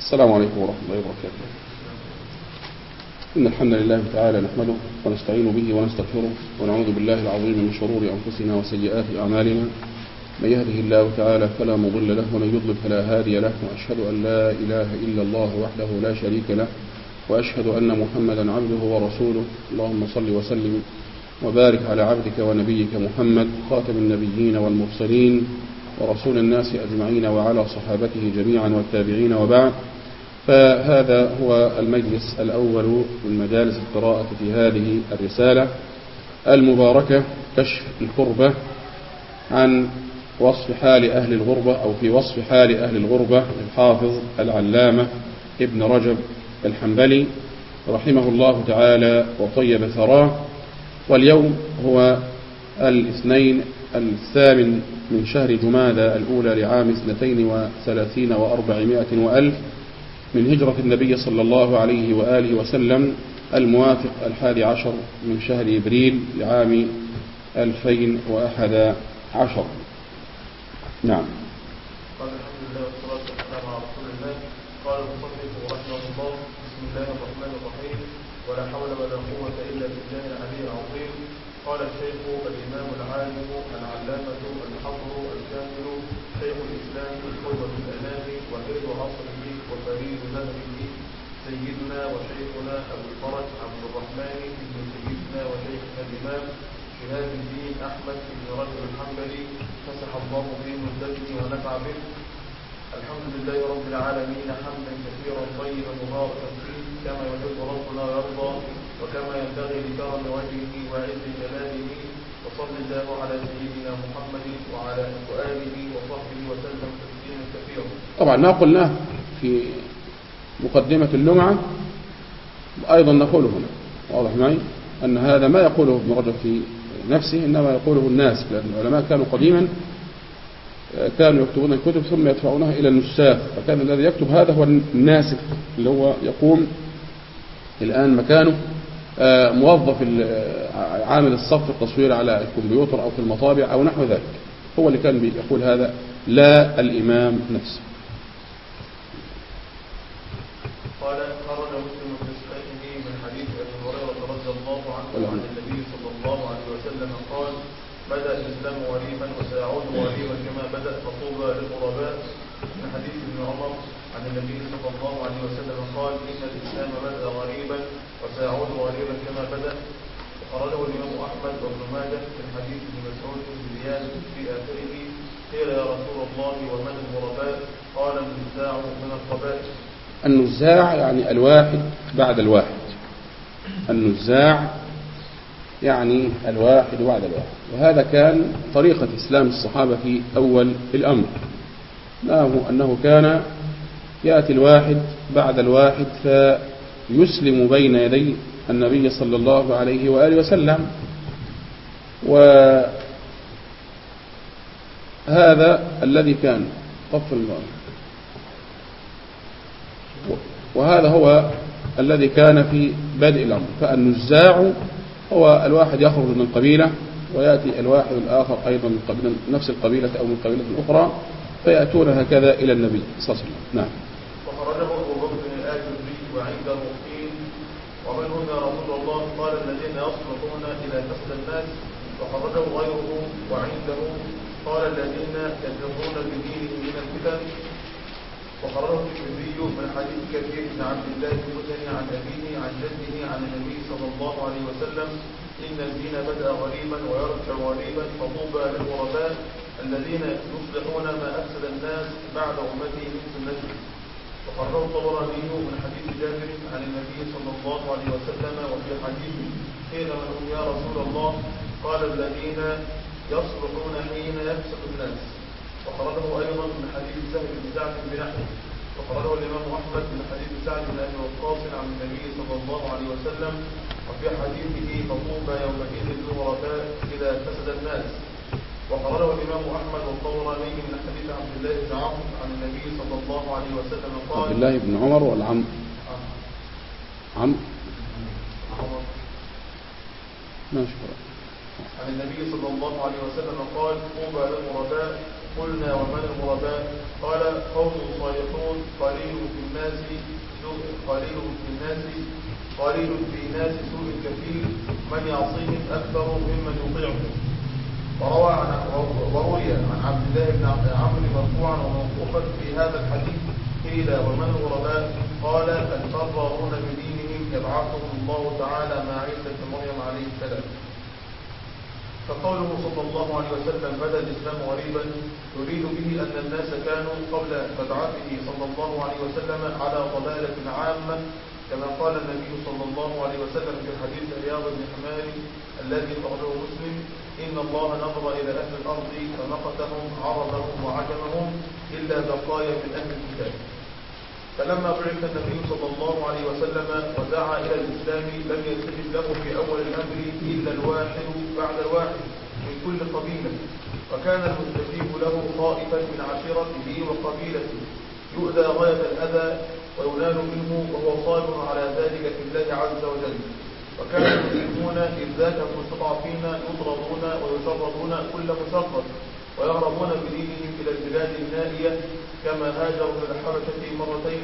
السلام عليكم ورحمة الله وبركاته. إن الحمد لله تعالى نحمده ونستعين به ونستغفره ونعوذ بالله العظيم من شرور أنفسنا وسيئات أعمالنا. من يهده الله تعالى فلا مضل له ومن يضلل فلا هادي له وأشهد أن لا إله إلا الله وحده لا شريك له وأشهد أن محمدا عبده ورسوله. اللهم صل وسلم وبارك على عبدك ونبيك محمد خاتم النبيين والمرسلين. ورسول الناس أجمعين وعلى صحابته جميعا والتابعين وبعد. فهذا هو المجلس الأول من مجالس القراءة في هذه الرسالة المباركة كشف الكربة عن وصف حال أهل الغربة أو في وصف حال أهل الغربة الحافظ العلامة ابن رجب الحنبلي رحمه الله تعالى وطيب ثراه. واليوم هو الاثنين الثامن من شهر جمادى الأولى لعام اثنتين وثلاثين وأربعمائة وألف من هجرة النبي صلى الله عليه وآله وسلم الموافق الحادي عشر من شهر إبريل لعام ألفين وأحد عشر. نعم قال الحمد لله والصلاة والسلام على رسول الله قال المصنف رحمه الله بسم الله الرحمن الرحيم ولا حول ولا قوة إلا بالله العلي العظيم قال الشيخ الإمام العالم العلامة الحبر الكامل شيخ الإسلام القوة الأنام وحيد وفريد ذهبه سيدنا وشيخنا أبو الفرج عبد الرحمن بن سيدنا وشيخنا الإمام شهاب الدين أحمد بن رجل الحنبلي فسح الله به مدته ونفع به. الحمد لله رب العالمين حمدا كثيرا طيبا مباركا فيه كما يحب ربنا ويرضى وكما ينبغي لكرم وجهه وعز جلاله. وصل الله على سيدنا محمد وعلى آله وصحبه وسلم تسليما كثيرا. طبعا ما قلناه في مقدمة اللمعة أيضا نقوله هنا واضح معي؟ أن هذا ما يقوله ابن رجب في نفسه إنما يقوله الناس لأن العلماء كانوا قديما كانوا يكتبون الكتب ثم يدفعونها إلى النساخ فكان الذي يكتب هذا هو الناسخ اللي هو يقوم الآن مكانه موظف عامل الصف التصوير على الكمبيوتر أو في المطابع أو نحو ذلك هو اللي كان يقول هذا لا الإمام نفسه. قال خرج مسلم في صحيحه من حديث أبي هريرة رضي الله عنه عن النبي صلى الله عليه وسلم قال بدا الإسلام غريبا وسيعود غريبا كما بدأ فطوبى للغرباء من حديث ابن عمر عن النبي صلى الله عليه وسلم قال إن الإسلام بدأ غريبا وسيعود غريبا كما بدأ. وخرجه الإمام أحمد وابن ماجه من حديث ابن مسعود بن زياد في آخره قيل يا رسول الله ومن الغرباء؟ قال النزاع من القبائل. النزاع يعني الواحد بعد الواحد. النزاع يعني الواحد بعد الواحد. وهذا كان طريقة إسلام الصحابة في أول الأمر. أنه, أنه كان يأتي الواحد بعد الواحد فيسلم بين يدي النبي صلى الله عليه وآله وسلم. وهذا الذي كان طف المرأة وهذا هو الذي كان في بدء الأمر. فالنزاع هو الواحد يخرج من قبيلة ويأتي الواحد الآخر أيضا من قبيلة نفس القبيلة أو من قبيلة أخرى فيأتون هكذا إلى النبي صلى الله عليه وسلم. نعم. وخرجه أبو بكر الاجري وعنده قيل ومنهم يا رسول الله قال الذين يصلحون إلى كسب الناس وخرجه غيره وعنده. قال الذين يفرون بدينهم من الفتن وخرجه الترمذي من حديث كثير بن عبد الله المزني عن أبيه عن جده عن النبي صلى الله عليه وسلم إن الدين بدأ غريبا ويرجع غريبا فطوبى للغرباء الذين يصلحون ما أفسد الناس بعد امته من سنته. وخرجه الطبراني من حديث جابر عن النبي صلى الله عليه وسلم وفي حديث قيل من هم يا رسول الله قال الذين يصلحون حين يفسد الناس. وخرجه أيضا من حديث سهل بن سعد بنحوه وخرجه الإمام أحمد من حديث سعد بن أبي وقاص عن النبي صلى الله عليه وسلم. وفي حديثه فطوبى يومئذ للغرباء إذا فسد الناس. وخرجه الإمام أحمد والطبراني من حديث عبد الله بن عمرو عن النبي صلى الله عليه وسلم قال عبد الله بن عمر ولا عم عم عمر ماشي عن النبي صلى الله عليه وسلم قال طوبى للغرباء قلنا ومن الغرباء؟ قال قوم صالحون قليل في الناس قليل في الناس قليل في الناس سوء كثير. من يعصيهم أكثر ممن يطيعهم وروى عن وروي عن عبد الله بن عمرو مرفوعا وموقوفا في هذا الحديث. قيل ومن الغرباء؟ قال الفرارون بدينهم يبعثهم الله تعالى مع عيسى مريم عليه السلام. فقوله صلى الله عليه وسلم بدا الإسلام غريبا يريد به أن الناس كانوا قبل مبعثه صلى الله عليه وسلم على ضلالة عامة كما قال النبي صلى الله عليه وسلم في حديث رياض بن حمار الذي أخرجه مسلم إن الله نظر إلى أهل الأرض فمقتهم عربهم وعجمهم إلا بقايا من أهل الكتاب. فلما بعث النبي صلى الله عليه وسلم ودعا إلى الإسلام لم يلتفت له في أول الأمر إلا الواحد الواحد من كل قبيلة وكان المستجيب له طائفا من عشيرته وقبيلته يؤذى غاية الأذى وينال منه وهو صابر على ذلك في الله عز وجل. وكان المسلمون إذ ذاك المستضعفين يطردون ويشردون كل مشرد ويهربون بدينهم إلى البلاد النائية كما هاجروا إلى الحبشة مرتين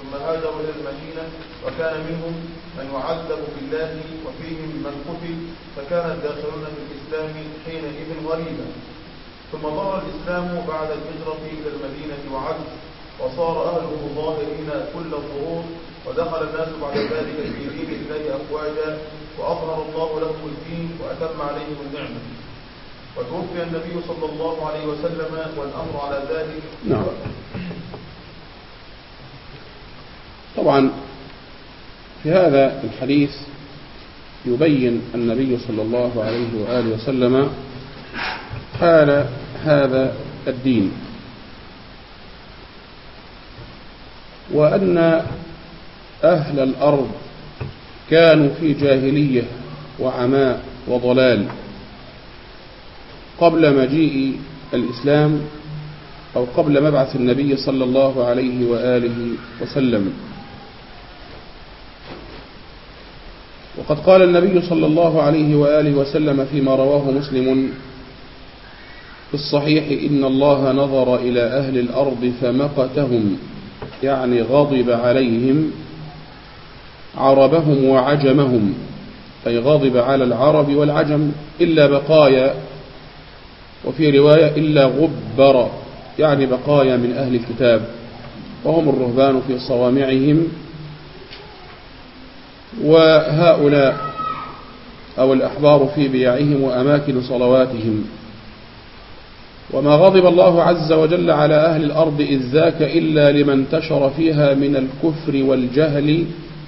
ثم هاجروا إلى المدينة وكان منهم من يعذب في الله وفيهم من قتل فكان الداخلون في الإسلام حينئذ غريبا. ثم ظهر الإسلام بعد الهجرة إلى المدينة وعد وصار أهله ظاهرين كل الظهور ودخل الناس بعد ذلك في دين الله أفواجا وأظهر الله لهم الدين وأتم عليهم النعمة. وتوفي النبي صلى الله عليه وسلم والأمر على ذلك. نعم. طبعا في هذا الحديث يبين النبي صلى الله عليه وآله وسلم حال هذا الدين. وأن أهل الأرض كانوا في جاهلية وعماء وضلال قبل مجيء الإسلام أو قبل مبعث النبي صلى الله عليه وآله وسلم. وقد قال النبي صلى الله عليه وآله وسلم فيما رواه مسلم في الصحيح إن الله نظر إلى أهل الأرض فمقتهم يعني غضب عليهم عربهم وعجمهم أي غضب على العرب والعجم إلا بقايا وفي رواية إلا غبر يعني بقايا من أهل الكتاب وهم الرهبان في صوامعهم وهؤلاء أو الأحبار في بيعهم وأماكن صلواتهم. وما غضب الله عز وجل على أهل الأرض إذ ذاك إلا لمن انتشر فيها من الكفر والجهل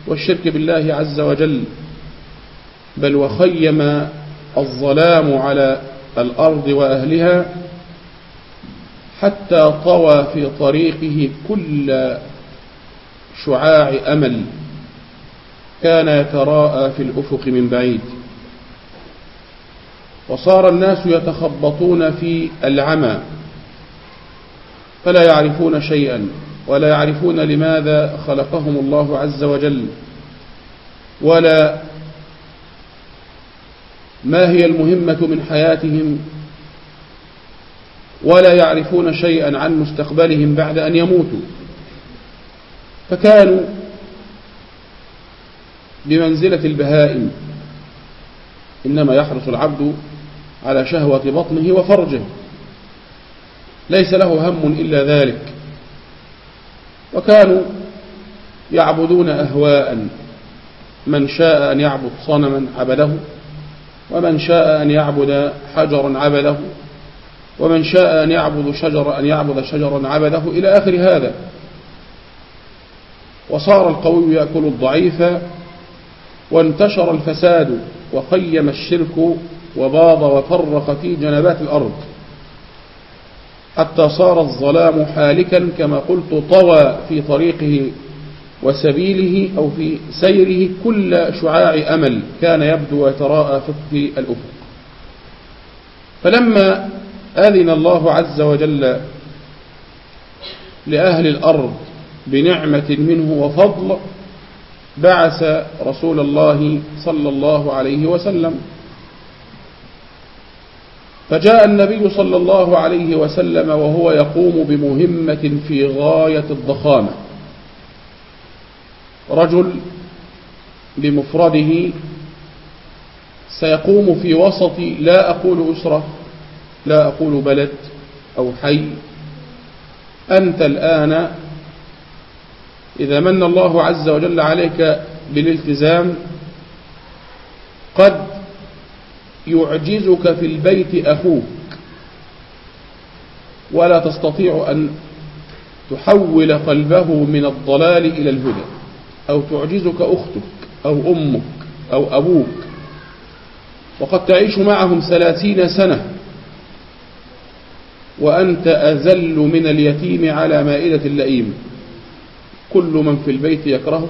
والشرك بالله عز وجل. بل وخيم الظلام على الأرض وأهلها حتى طوى في طريقه كل شعاع أمل. كان يتراءى في الأفق من بعيد. وصار الناس يتخبطون في العمى فلا يعرفون شيئا ولا يعرفون لماذا خلقهم الله عز وجل. ولا ما هي المهمة من حياتهم ولا يعرفون شيئا عن مستقبلهم بعد أن يموتوا. فكانوا بمنزلة البهائم إنما يحرص العبد على شهوة بطنه وفرجه. ليس له هم إلا ذلك. وكانوا يعبدون أهواء. من شاء أن يعبد صنما عبده ومن شاء أن يعبد حجرا عبده ومن شاء أن يعبد شجر أن يعبد شجرا عبده. إلى آخر هذا. وصار القوي يأكل الضعيف وانتشر الفساد وقيم الشرك وباض وفرق في جنبات الأرض. حتى صار الظلام حالكا كما قلت طوى في طريقه وسبيله أو في سيره كل شعاع أمل كان يبدو ويتراءى في الأفق. فلما أذن الله عز وجل لأهل الأرض بنعمة منه وفضل بعث رسول الله صلى الله عليه وسلم. فجاء النبي صلى الله عليه وسلم وهو يقوم بمهمة في غاية الضخامة. رجل بمفرده سيقوم في وسط لا أقول أسرة لا أقول بلد أو حي. أنت الآن إذا من الله عز وجل عليك بالالتزام قد يعجزك في البيت أخوك. ولا تستطيع أن تحول قلبه من الضلال إلى الهدى أو تعجزك أختك أو أمك أو أبوك. وقد تعيش معهم ثلاثين سنة وأنت أذل من اليتيم على مائدة اللئيم. كل من في البيت يكرهك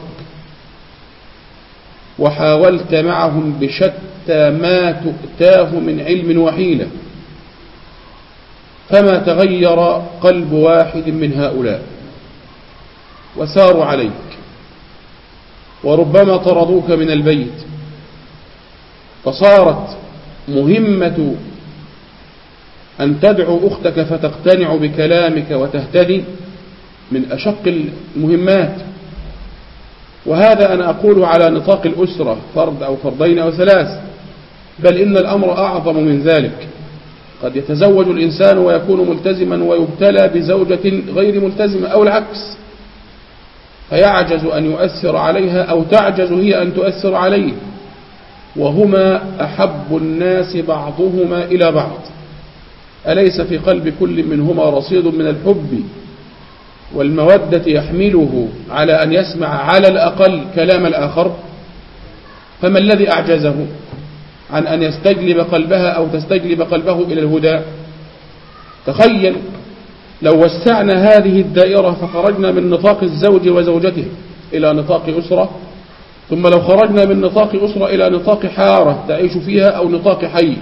وحاولت معهم بشتى ما تؤتاه من علم وحيلة. فما تغير قلب واحد من هؤلاء. وساروا عليك. وربما طردوك من البيت. فصارت مهمة أن تدعو أختك فتقتنع بكلامك وتهتدي. من أشق المهمات. وهذا أنا أقول على نطاق الأسرة فرد أو فردين أو ثلاث بل إن الأمر أعظم من ذلك. قد يتزوج الإنسان ويكون ملتزما ويبتلى بزوجة غير ملتزمة أو العكس. فيعجز أن يؤثر عليها أو تعجز هي أن تؤثر عليه. وهما أحب الناس بعضهما إلى بعض. أليس في قلب كل منهما رصيد من الحب؟ والمودة يحمله على أن يسمع على الأقل كلام الآخر فما الذي أعجزه؟ عن أن يستجلب قلبها أو تستجلب قلبه إلى الهدى. تخيل لو وسعنا هذه الدائرة فخرجنا من نطاق الزوج وزوجته إلى نطاق أسرة ثم لو خرجنا من نطاق أسرة إلى نطاق حارة تعيش فيها أو نطاق حي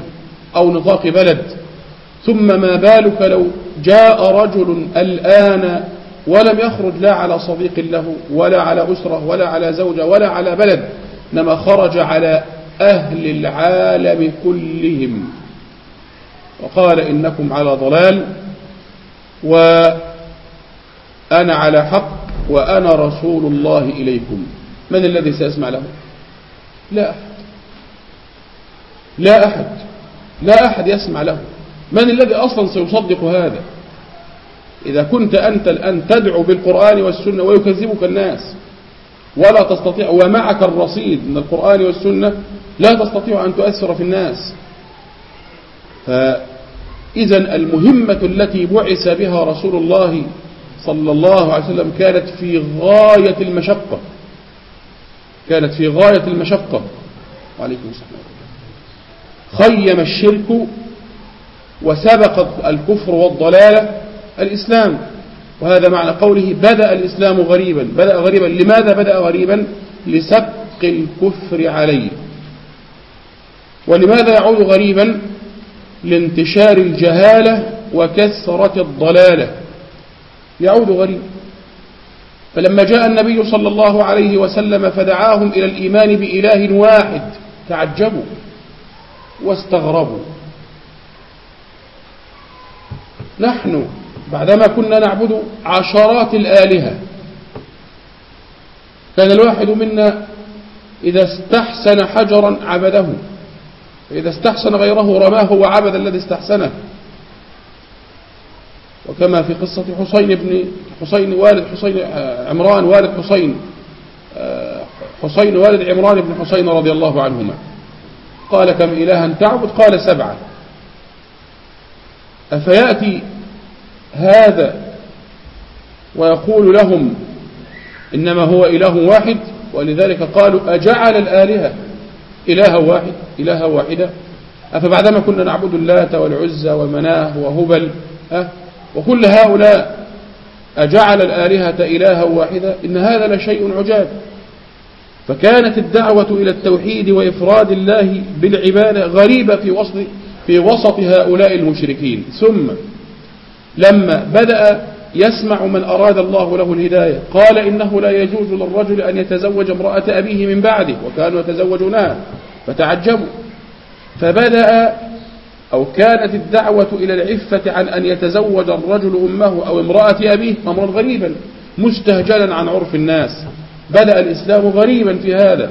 أو نطاق بلد. ثم ما بالك لو جاء رجل الآن ولم يخرج لا على صديق له ولا على أسرة ولا على زوجة ولا على بلد إنما خرج على أهل العالم كلهم. وقال إنكم على ضلال وأنا على حق وأنا رسول الله إليكم. من الذي سيسمع له؟ لا أحد. لا أحد. لا أحد يسمع له. من الذي أصلا سيصدق هذا؟ إذا كنت أنت الآن تدعو بالقرآن والسنة ويكذبك الناس ولا تستطيع ومعك الرصيد من القرآن والسنة لا تستطيع أن تؤثر في الناس. فإذا المهمة التي بعث بها رسول الله صلى الله عليه وسلم كانت في غاية المشقة. كانت في غاية المشقة. وعليكم السلام. خيم الشرك وسبق الكفر والضلالة الإسلام. وهذا معنى قوله بدأ الإسلام غريبا. بدأ غريبا. لماذا بدأ غريبا؟ لسبق الكفر عليه. ولماذا يعود غريبا؟ لانتشار الجهالة وكثرة الضلالة. يعود غريبا فلما جاء النبي صلى الله عليه وسلم فدعاهم إلى الإيمان بإله واحد تعجبوا واستغربوا. نحن بعدما كنا نعبد عشرات الآلهة كان الواحد منا إذا استحسن حجرا عبده فإذا استحسن غيره رماه وعبد الذي استحسنه. وكما في قصة حسين بن حسين والد حسين عمران والد حسين حسين والد عمران بن حسين رضي الله عنهما. قال كم إلها تعبد؟ قال سبعة. أفيأتي هذا ويقول لهم إنما هو إله واحد ولذلك قالوا أجعل الآلهة إلها واحد إلها واحدة. أفبعدما كنا نعبد اللات والعزى ومناه وهبل أه؟ وكل هؤلاء أجعل الآلهة إلها واحدة إن هذا لشيء عجاب. فكانت الدعوة إلى التوحيد وإفراد الله بالعبادة غريبة في وسط في وسط هؤلاء المشركين. ثم لما بدأ يسمع من أراد الله له الهداية. قال إنه لا يجوز للرجل أن يتزوج امرأة أبيه من بعده وكانوا يتزوجونها. فتعجبوا. فبدأ أو كانت الدعوة إلى العفة عن أن يتزوج الرجل أمه أو امرأة أبيه أمرا غريبا مستهجلا عن عرف الناس. بدأ الإسلام غريبا في هذا.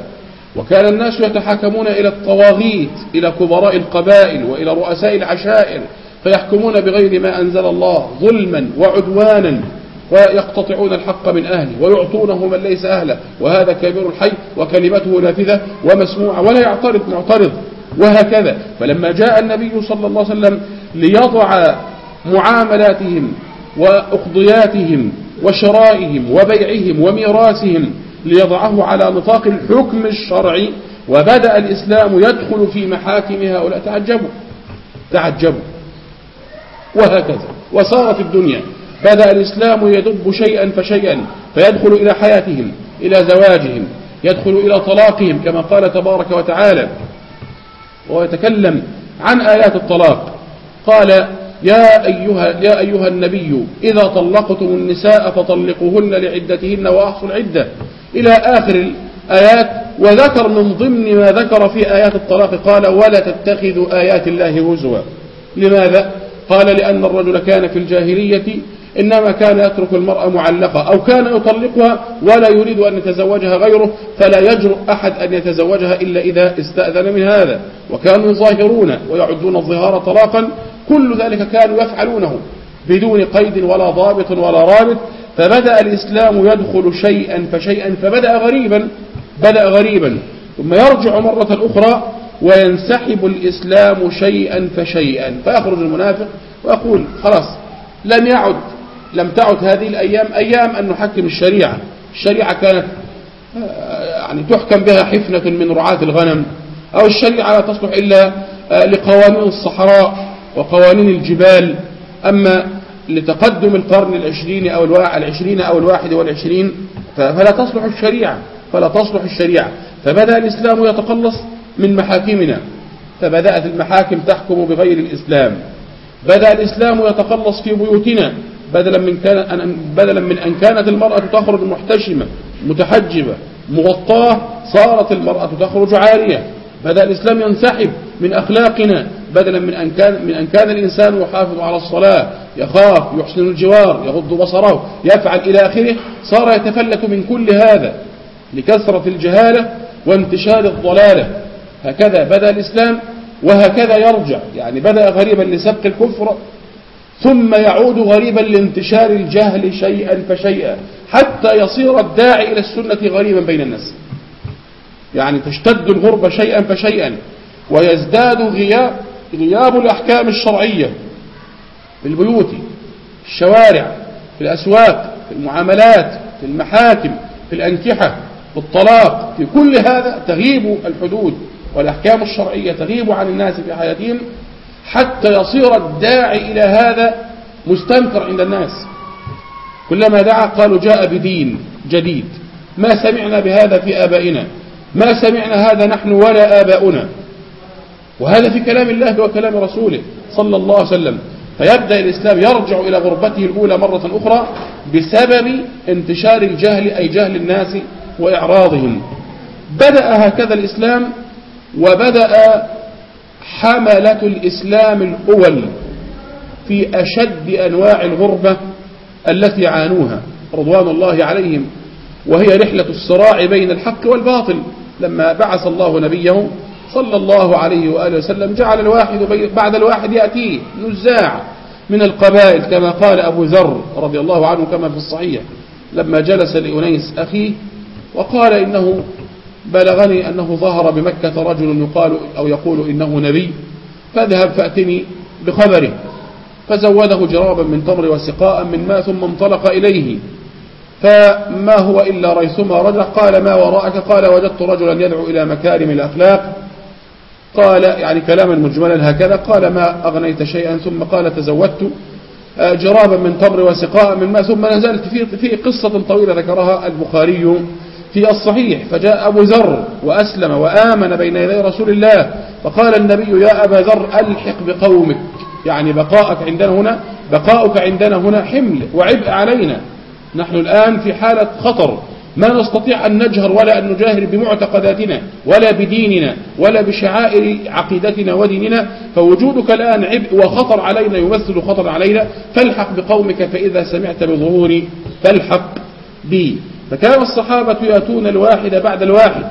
وكان الناس يتحاكمون إلى الطواغيت إلى كبراء القبائل وإلى رؤساء العشائر. فيحكمون بغير ما أنزل الله ظلما وعدوانا ويقتطعون الحق من أهله ويعطونه من ليس أهله وهذا كبير الحي وكلمته نافذة ومسموعة ولا يعترض معترض وهكذا. فلما جاء النبي صلى الله عليه وسلم ليضع معاملاتهم وأقضياتهم وشرائهم وبيعهم وميراثهم ليضعه على نطاق الحكم الشرعي وبدأ الإسلام يدخل في محاكم هؤلاء. تعجبوا تعجبوا. وهكذا. وصارت الدنيا. بدأ الإسلام يدب شيئا فشيئا فيدخل إلى حياتهم إلى زواجهم يدخل إلى طلاقهم كما قال تبارك وتعالى. ويتكلم عن آيات الطلاق. قال يا أيها, يا أيها النبي إذا طلقتم النساء فطلقوهن لعدتهن وأحصوا العدة. إلى آخر الآيات وذكر من ضمن ما ذكر في آيات الطلاق. قال ولا تتخذوا آيات الله هزوا. لماذا؟ قال لأن الرجل كان في الجاهلية إنما كان يترك المرأة معلقة أو كان يطلقها ولا يريد أن يتزوجها غيره فلا يجرؤ أحد أن يتزوجها إلا إذا استأذن من هذا. وكانوا يظاهرون ويعدون الظهار طلاقا كل ذلك كانوا يفعلونه بدون قيد ولا ضابط ولا رابط. فبدأ الإسلام يدخل شيئا فشيئا فبدأ غريبا بدأ غريبا. ثم يرجع مرة أخرى وينسحب الإسلام شيئا فشيئا. فيخرج المنافق ويقول خلاص لم يعد لم تعد هذه الأيام أيام أن نحكم الشريعة. الشريعة كانت آه، يعني تحكم بها حفنة من رعاة الغنم. أو الشريعة لا تصلح إلا آه، لقوانين الصحراء وقوانين الجبال. أما لتقدم القرن العشرين أو العشرين أو الواحد والعشرين فلا تصلح الشريعة فلا تصلح الشريعة. فبدأ الإسلام يتقلص؟ من محاكمنا فبدأت المحاكم تحكم بغير الإسلام. بدأ الإسلام يتقلص في بيوتنا بدلا من كان بدلا من أن كانت المرأة تخرج محتشمة متحجبة مغطاة صارت المرأة تخرج عارية. بدأ الإسلام ينسحب من أخلاقنا بدلا من أن كان من أن كان الإنسان يحافظ على الصلاة يخاف يحسن الجوار يغض بصره يفعل إلى آخره صار يتفلت من كل هذا لكثرة الجهالة وانتشار الضلالة. هكذا بدأ الإسلام وهكذا يرجع يعني بدأ غريبا لسبق الكفر ثم يعود غريبا لانتشار الجهل شيئا فشيئا حتى يصير الداعي إلى السنة غريبا بين الناس. يعني تشتد الغربة شيئا فشيئا ويزداد غياب غياب الأحكام الشرعية في البيوت في الشوارع في الأسواق في المعاملات في المحاكم في الأنكحة في الطلاق في كل هذا تغيب الحدود. والأحكام الشرعية تغيب عن الناس في حياتهم حتى يصير الداعي إلى هذا مستنكر عند الناس. كلما دعا قالوا جاء بدين جديد. ما سمعنا بهذا في آبائنا؟ ما سمعنا هذا نحن ولا آباؤنا؟ وهذا في كلام الله وكلام رسوله صلى الله عليه وسلم. فيبدأ الإسلام يرجع إلى غربته الأولى مرة أخرى بسبب انتشار الجهل أي جهل الناس وإعراضهم. بدأ هكذا الإسلام وبدأ حملة الإسلام الأول في أشد أنواع الغربة التي عانوها رضوان الله عليهم وهي رحلة الصراع بين الحق والباطل. لما بعث الله نبيه صلى الله عليه وآله وسلم جعل الواحد بعد الواحد يأتيه نزاع من القبائل كما قال أبو ذر رضي الله عنه كما في الصحيح. لما جلس لأنيس أخيه وقال إنه بلغني أنه ظهر بمكة رجل يقال أو يقول إنه نبي فاذهب فأتني بخبره. فزوده جرابا من تمر وسقاء من ماء ثم انطلق إليه. فما هو إلا ريثما رجع قال ما وراءك؟ قال وجدت رجلا يدعو إلى مكارم الأخلاق. قال يعني كلاما مجملا هكذا قال ما أغنيت شيئا؟ ثم قال تزودت. آه، جرابا من تمر وسقاء من ماء ثم نزلت في في قصة طويلة ذكرها البخاري. في الصحيح فجاء أبو ذر وأسلم وآمن بين يدي رسول الله فقال النبي يا أبا ذر ألحق بقومك يعني بقاءك عندنا هنا بقاؤك عندنا هنا حمل وعبء علينا. نحن الآن في حالة خطر ما نستطيع أن نجهر ولا أن نجاهر بمعتقداتنا ولا بديننا ولا بشعائر عقيدتنا وديننا فوجودك الآن عبء وخطر علينا يمثل خطر علينا. فالحق بقومك فإذا سمعت بظهوري فالحق بي. فكان الصحابة يأتون الواحد بعد الواحد.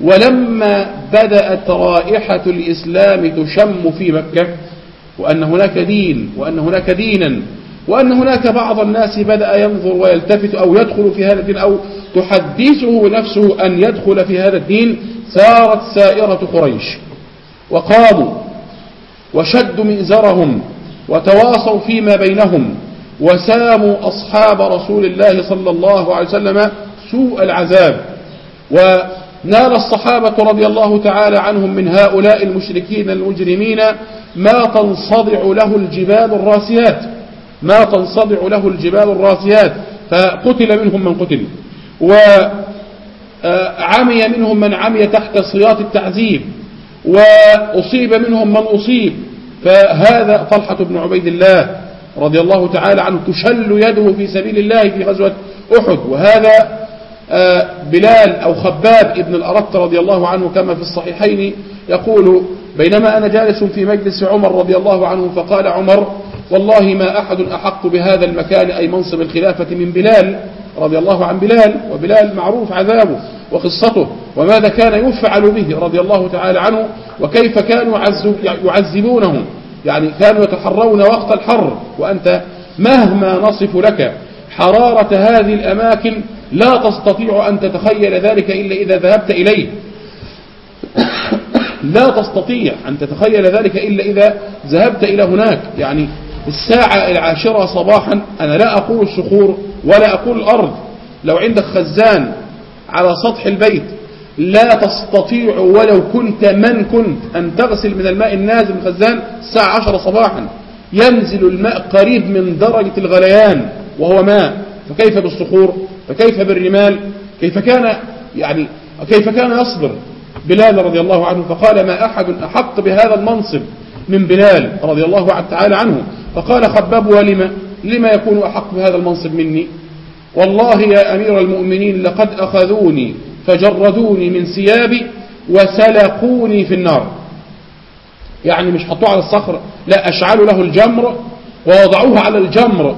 ولما بدأت رائحة الإسلام تشم في مكة وأن هناك دين وأن هناك دينا وأن هناك بعض الناس بدأ ينظر ويلتفت أو يدخل في هذا الدين أو تحدثه نفسه أن يدخل في هذا الدين سارت سائرة قريش. وقاموا وشدوا مئزرهم وتواصوا فيما بينهم وساموا أصحاب رسول الله صلى الله عليه وسلم سوء العذاب. ونال الصحابة رضي الله تعالى عنهم من هؤلاء المشركين المجرمين ما تنصدع له الجبال الراسيات. ما تنصدع له الجبال الراسيات. فقتل منهم من قتل. وعمي منهم من عمي تحت صياط التعذيب. وأصيب منهم من أصيب. فهذا طلحة بن عبيد الله. رضي الله تعالى عنه تشل يده في سبيل الله في غزوة أحد. وهذا آه، بلال أو خباب ابن الأرت رضي الله عنه كما في الصحيحين يقول بينما أنا جالس في مجلس عمر رضي الله عنه فقال عمر والله ما أحد أحق بهذا المكان أي منصب الخلافة من بلال رضي الله عن بلال وبلال معروف عذابه وقصته وماذا كان يفعل به رضي الله تعالى عنه وكيف كانوا يعذبونه. يعني كانوا يتحرون وقت الحر وأنت مهما نصف لك حرارة هذه الأماكن لا تستطيع أن تتخيل ذلك إلا إذا ذهبت إليه. لا تستطيع أن تتخيل ذلك إلا إذا ذهبت إلى هناك. يعني الساعة العاشرة صباحا أنا لا أقول الصخور ولا أقول الأرض. لو عندك خزان على سطح البيت لا تستطيع ولو كنت من كنت أن تغسل من الماء النازل من الخزان الساعة عشرة صباحا. ينزل الماء قريب من درجة الغليان وهو ماء. فكيف بالصخور؟ فكيف بالرمال؟ كيف كان يعني كيف كان يصبر؟ بلال رضي الله عنه فقال ما أحد أحق بهذا المنصب من بلال رضي الله تعالى عنه. فقال خباب ولما لما يكون أحق بهذا المنصب مني؟ والله يا أمير المؤمنين لقد أخذوني فجردوني من ثيابي وسلقوني في النار. يعني مش حطوه على الصخر لا أشعلوا له الجمر ووضعوه على الجمر.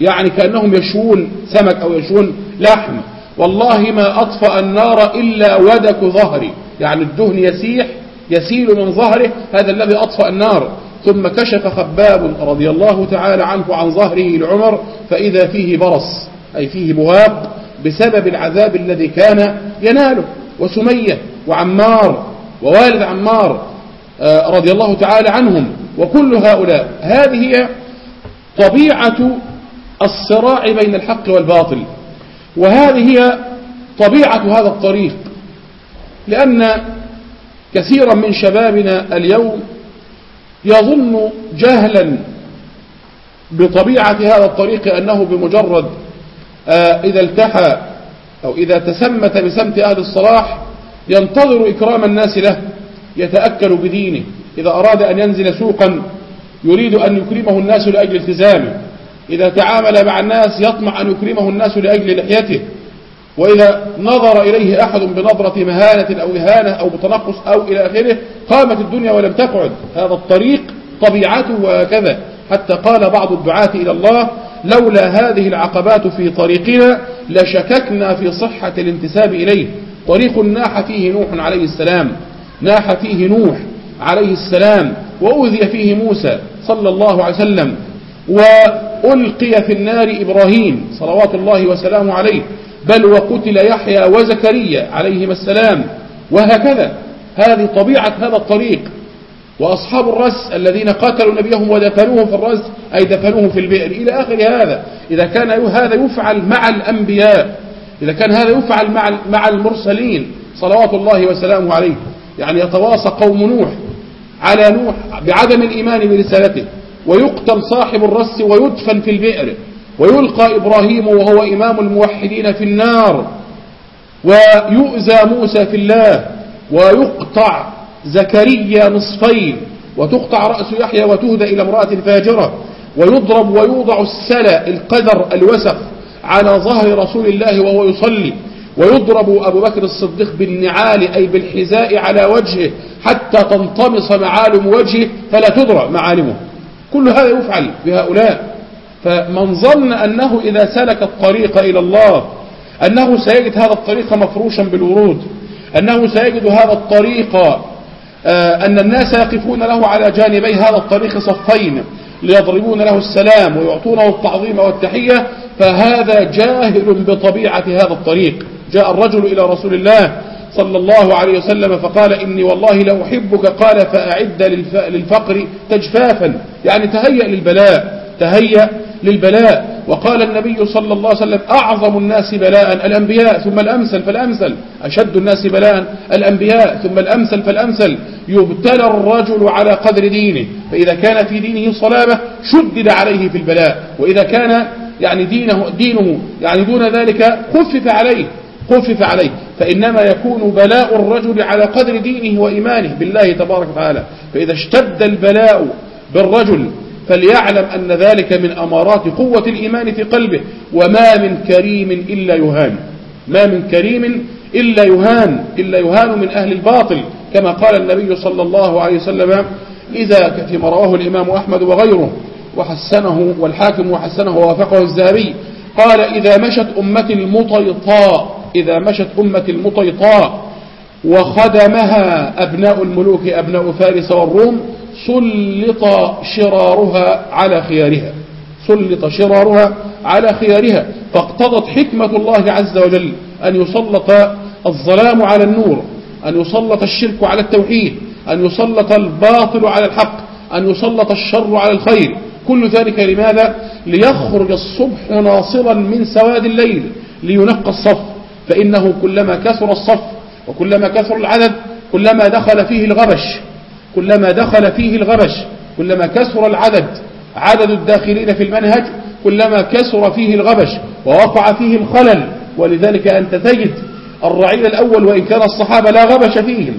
يعني كأنهم يشوون سمك أو يشوون لحم. والله ما أطفأ النار إلا ودك ظهري. يعني الدهن يسيح يسيل من ظهره هذا الذي أطفأ النار. ثم كشف خباب رضي الله تعالى عنه عن ظهره لعمر فإذا فيه برص أي فيه بواب بسبب العذاب الذي كان يناله. وسمية وعمار ووالد عمار آه، رضي الله تعالى عنهم وكل هؤلاء. هذه هي طبيعة الصراع بين الحق والباطل. وهذه هي طبيعة هذا الطريق. لأن كثيرا من شبابنا اليوم يظن جهلا بطبيعة هذا الطريق أنه بمجرد إذا التحى أو إذا تسمت بسمت أهل الصلاح ينتظر إكرام الناس له يتأكل بدينه. إذا أراد أن ينزل سوقا يريد أن يكرمه الناس لأجل التزامه. إذا تعامل مع الناس يطمع أن يكرمه الناس لأجل لحيته. وإذا نظر إليه أحد بنظرة مهانة أو إهانة أو بتنقص أو إلى آخره قامت الدنيا ولم تقعد. هذا الطريق طبيعته وهكذا. حتى قال بعض الدعاة إلى الله لولا هذه العقبات في طريقنا لشككنا في صحة الانتساب إليه. طريق ناح فيه نوح عليه السلام. ناح فيه نوح عليه السلام. وأوذي فيه موسى صلى الله عليه وسلم. وألقي في النار إبراهيم صلوات الله وسلامه عليه. بل وقتل يحيى وزكريا عليهما السلام. وهكذا. هذه طبيعة هذا الطريق. وأصحاب الرس الذين قاتلوا نبيهم ودفنوه في الرس أي دفنوه في البئر إلى آخر هذا. إذا كان هذا يفعل مع الأنبياء إذا كان هذا يفعل مع مع المرسلين صلوات الله وسلامه عليه. يعني يتواصى قوم نوح على نوح بعدم الإيمان برسالته. ويقتل صاحب الرس ويدفن في البئر. ويلقى إبراهيم وهو إمام الموحدين في النار. ويؤذى موسى في الله. ويقطع زكريا نصفين وتقطع رأس يحيى وتهدى إلى امرأة فاجرة ويضرب ويوضع السلى القدر الوسخ على ظهر رسول الله وهو يصلي ويضرب أبو بكر الصديق بالنعال أي بالحذاء على وجهه حتى تنطمس معالم وجهه فلا تدرى معالمه. كل هذا يفعل بهؤلاء. فمن ظن أنه إذا سلك الطريق إلى الله أنه سيجد هذا الطريق مفروشا بالورود أنه سيجد هذا الطريق أن الناس يقفون له على جانبي هذا الطريق صفين ليضربون له السلام ويعطونه التعظيم والتحية فهذا جاهل بطبيعة هذا الطريق. جاء الرجل إلى رسول الله صلى الله عليه وسلم فقال إني والله لأحبك قال فأعد للفقر تجفافا. يعني تهيأ للبلاء تهيأ للبلاء. وقال النبي صلى الله عليه وسلم أعظم الناس بلاء الأنبياء ثم الأمثل فالأمثل. أشد الناس بلاء الأنبياء ثم الأمثل فالأمثل. يبتلى الرجل على قدر دينه فإذا كان في دينه صلابة شدد عليه في البلاء. وإذا كان يعني دينه, دينه يعني دون ذلك خفف عليه خفف عليه. فإنما يكون بلاء الرجل على قدر دينه وإيمانه بالله تبارك وتعالى. فإذا اشتد البلاء بالرجل فليعلم أن ذلك من أمارات قوة الإيمان في قلبه وما من كريم إلا يهان. ما من كريم إلا يهان إلا يهان من أهل الباطل كما قال النبي صلى الله عليه وسلم إذا فيما رواه الإمام أحمد وغيره وحسنه والحاكم وحسنه ووافقه الزهري قال إذا مشت أمة المطيطاء إذا مشت أمة المطيطاء وخدمها أبناء الملوك أبناء فارس والروم سلط شرارها على خيارها. سلط شرارها على خيارها. فاقتضت حكمة الله عز وجل أن يسلط الظلام على النور أن يسلط الشرك على التوحيد أن يسلط الباطل على الحق أن يسلط الشر على الخير. كل ذلك لماذا؟ ليخرج الصبح ناصرا من سواد الليل لينقى الصف. فإنه كلما كثر الصف وكلما كثر العدد كلما دخل فيه الغبش كلما دخل فيه الغبش كلما كثر العدد عدد الداخلين في المنهج كلما كثر فيه الغبش ووقع فيه الخلل ولذلك أنت تجد الرعيل الأول وإن كان الصحابة لا غبش فيهم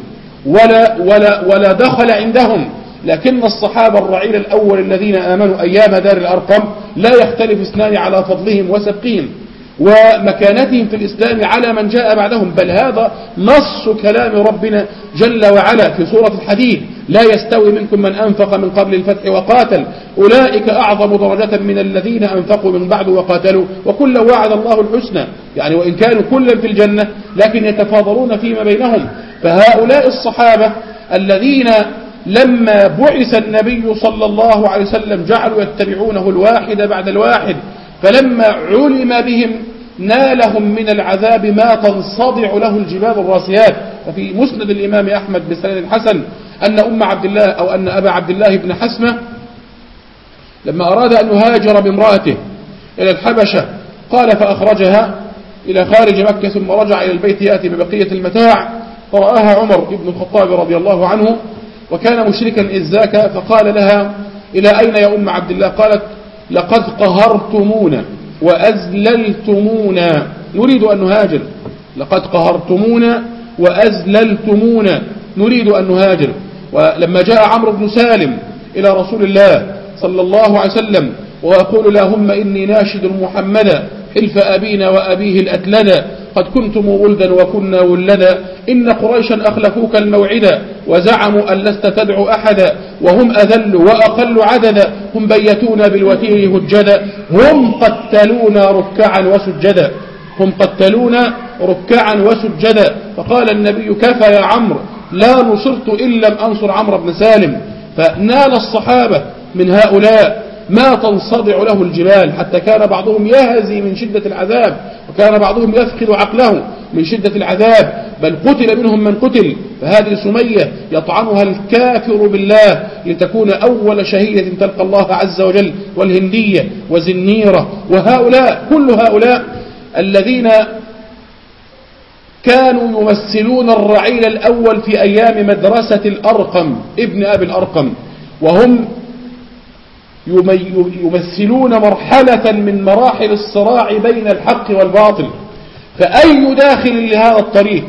ولا, ولا, ولا دخل عندهم لكن الصحابة الرعيل الأول الذين آمنوا أيام دار الأرقم لا يختلف اثنان على فضلهم وسبقهم. ومكانتهم في الإسلام على من جاء بعدهم. بل هذا نص كلام ربنا جل وعلا في سورة الحديد. لا يستوي منكم من أنفق من قبل الفتح وقاتل. أولئك أعظم درجة من الذين أنفقوا من بعد وقاتلوا. وكل وعد الله الحسنى. يعني وإن كانوا كلا في الجنة لكن يتفاضلون فيما بينهم. فهؤلاء الصحابة الذين لما بعث النبي صلى الله عليه وسلم جعلوا يتبعونه الواحد بعد الواحد فلما علم بهم نالهم من العذاب ما تنصدع له الجبال الراسيات. ففي مسند الإمام أحمد بسند الحسن أن أم عبد الله أو أن أبا عبد الله بن حسمة لما أراد أن يهاجر بامرأته إلى الحبشة قال فأخرجها إلى خارج مكة ثم رجع إلى البيت يأتي ببقية المتاع. فرآها عمر بن الخطاب رضي الله عنه وكان مشركا إذ ذاك فقال لها إلى أين يا أم عبد الله؟ قالت لقد قهرتمونا. وأزللتمونا. نريد أن نهاجر. لقد قهرتمونا وأزللتمونا. نريد أن نهاجر. ولما جاء عمرو بن سالم إلى رسول الله صلى الله عليه وسلم ويقول اللهم إني ناشد محمدا حلف أبينا وأبيه الأتلدا قد كنتم ولدا وكنا ولدا. إن قريشا أخلفوك الموعدا وزعموا أن لست تدعو أحدا وهم أذل وأقل عددا. هم بيتونا بالوتير هجدا. هم قتلونا ركعا وسجدا. هم قتلونا ركعا وسجدا. فقال النبي كفى يا عمرو. لا نصرت إن لم أنصر عمرو بن سالم. فنال الصحابة من هؤلاء. ما تنصدع له الجبال حتى كان بعضهم يهزي من شدة العذاب وكان بعضهم يفقد عقله من شدة العذاب بل قتل منهم من قتل. فهذه سمية يطعنها الكافر بالله لتكون أول شهيدة تلقى الله عز وجل والهندية وزنيرة. وهؤلاء كل هؤلاء الذين كانوا يمثلون الرعيل الأول في أيام مدرسة الأرقم ابن أبي الأرقم. وهم يمثلون مرحلة من مراحل الصراع بين الحق والباطل. فأي داخل لهذا الطريق؟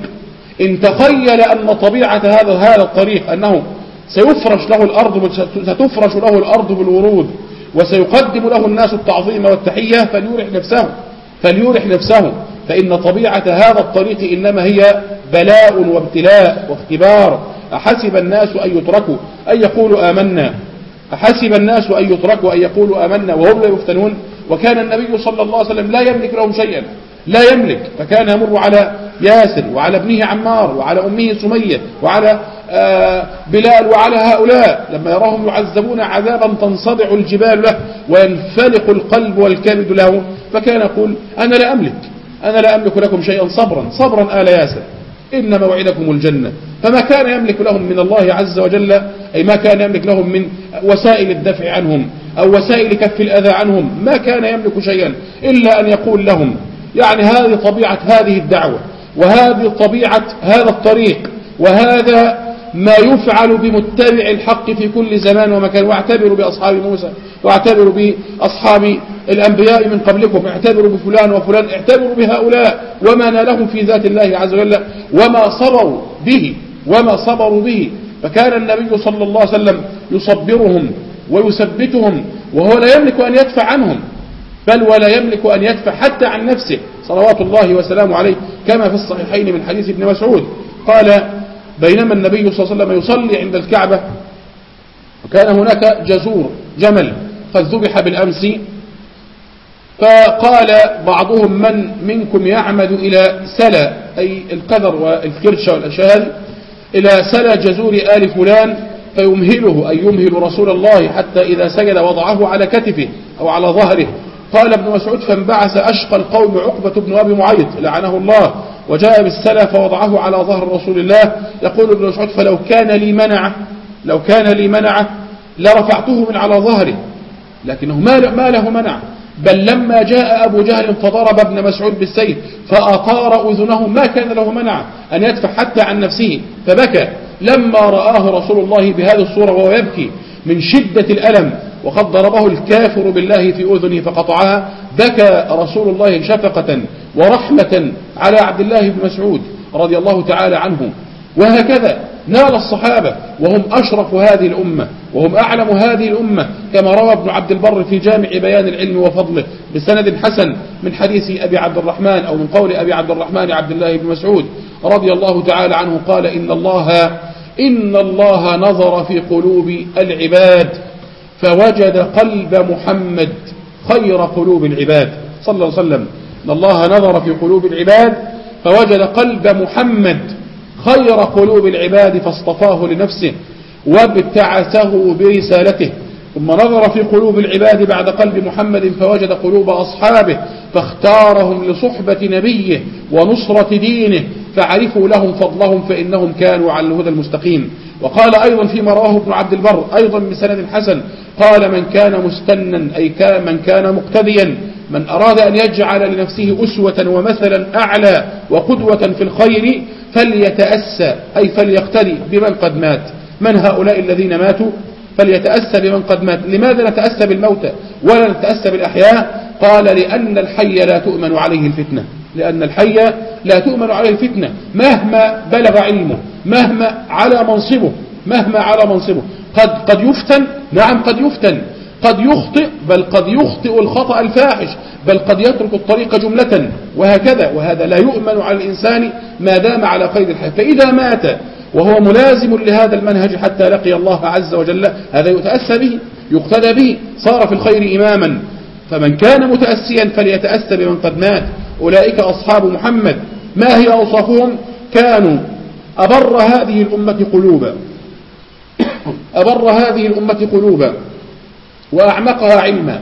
إن تخيل أن طبيعة هذا هذا الطريق أنه سيفرش له الأرض ستفرش له الأرض بالورود وسيقدم له الناس التعظيم والتحية فليورح نفسه فليورح نفسه. فإن طبيعة هذا الطريق إنما هي بلاء وابتلاء واختبار. أحسب الناس أن يتركوا أن يقولوا آمنا. أحسب الناس أن يتركوا أن يقولوا آمنا وهم لا يفتنون. وكان النبي صلى الله عليه وسلم لا يملك لهم شيئا لا يملك. فكان يمر على ياسر وعلى ابنه عمار وعلى أمه سمية وعلى آه، بلال وعلى هؤلاء. لما يراهم يعذبون عذابا تنصدع الجبال له وينفلق القلب والكبد له. فكان يقول أنا لا أملك أنا لا أملك لكم شيئا صبرا صبرا آل ياسر. إن موعدكم الجنة. فما كان يملك لهم من الله عز وجل أي ما كان يملك لهم من وسائل الدفع عنهم أو وسائل كف الأذى عنهم ما كان يملك شيئا إلا أن يقول لهم يعني هذه طبيعة هذه الدعوة وهذه طبيعة هذا الطريق وهذا ما يفعل بمتبع الحق في كل زمان ومكان. واعتبروا بأصحاب موسى واعتبروا بأصحاب الأنبياء من قبلكم اعتبروا بفلان وفلان اعتبروا بهؤلاء. وما نالهم في ذات الله عز وجل وما صبروا به وما صبروا به. فكان النبي صلى الله عليه وسلم يصبرهم ويثبتهم وهو لا يملك أن يدفع عنهم بل ولا يملك أن يدفع حتى عن نفسه. صلوات الله وسلامه عليه كما في الصحيحين من حديث ابن مسعود. قال بينما النبي صلى الله عليه وسلم يصلي عند الكعبة وكان هناك جزور جمل قد ذبح بالأمس. فقال بعضهم من منكم يعمد إلى سلا أي القدر والكرشة والأشياء هذه إلى سلا جزور آل فلان فيمهله أي يمهل رسول الله حتى إذا سجد وضعه على كتفه أو على ظهره. قال ابن مسعود فانبعث أشقى القوم عقبة بن أبي معيط لعنه الله. وجاء بالسلا فوضعه على ظهر رسول الله. يقول ابن مسعود فلو كان لي منعه لو كان لي منعه لرفعته من على ظهره. لكنه ما له منع. بل لما جاء أبو جهل فضرب ابن مسعود بالسيف فأطار أذنه. ما كان له منع أن يدفع حتى عن نفسه فبكى. لما رآه رسول الله بهذه الصورة وهو يبكي من شدة الألم وقد ضربه الكافر بالله في أذنه فقطعها بكى رسول الله شفقة. ورحمة على عبد الله بن مسعود رضي الله تعالى عنه. وهكذا نال الصحابة وهم أشرف هذه الأمة وهم أعلم هذه الأمة كما روى ابن عبد البر في جامع بيان العلم وفضله بسند حسن من حديث أبي عبد الرحمن أو من قول أبي عبد الرحمن عبد الله بن مسعود رضي الله تعالى عنه قال إن الله إن الله نظر في قلوب العباد فوجد قلب محمد خير قلوب العباد. صلى الله عليه وسلم. إن الله نظر في قلوب العباد فوجد قلب محمد خير قلوب العباد فاصطفاه لنفسه وابتعثه برسالته. ثم نظر في قلوب العباد بعد قلب محمد فوجد قلوب أصحابه فاختارهم لصحبة نبيه ونصرة دينه فعرفوا لهم فضلهم فإنهم كانوا على الهدى المستقيم. وقال أيضا فيما رواه ابن عبد البر أيضا بسند حسن قال من كان مستنا أي كان من كان مقتديا من أراد أن يجعل لنفسه أسوة ومثلا أعلى وقدوة في الخير فليتأسى أي فليقتدي بمن قد مات. من هؤلاء الذين ماتوا؟ فليتأسى بمن قد مات. لماذا نتأسى بالموتى ولا نتأسى بالأحياء؟ قال لأن الحي لا تؤمن عليه الفتنة. لأن الحي لا تؤمن عليه الفتنة مهما بلغ علمه مهما على منصبه مهما على منصبه. قد, قد يفتن؟ نعم قد يفتن. قد يخطئ بل قد يخطئ الخطأ الفاحش بل قد يترك الطريق جملة وهكذا وهذا لا يؤمن على الإنسان ما دام على قيد الحياة. فإذا مات وهو ملازم لهذا المنهج حتى لقي الله عز وجل هذا يتأسى به يقتدى به صار في الخير إماما. فمن كان متأسيا فليتأسى بمن قد مات. أولئك أصحاب محمد. ما هي أوصافهم؟ كانوا أبر هذه الأمة قلوبا. أبر هذه الأمة قلوبا. وأعمقها علما